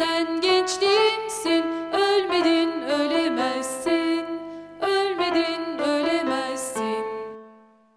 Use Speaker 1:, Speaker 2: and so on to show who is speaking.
Speaker 1: Sen gençliğimsin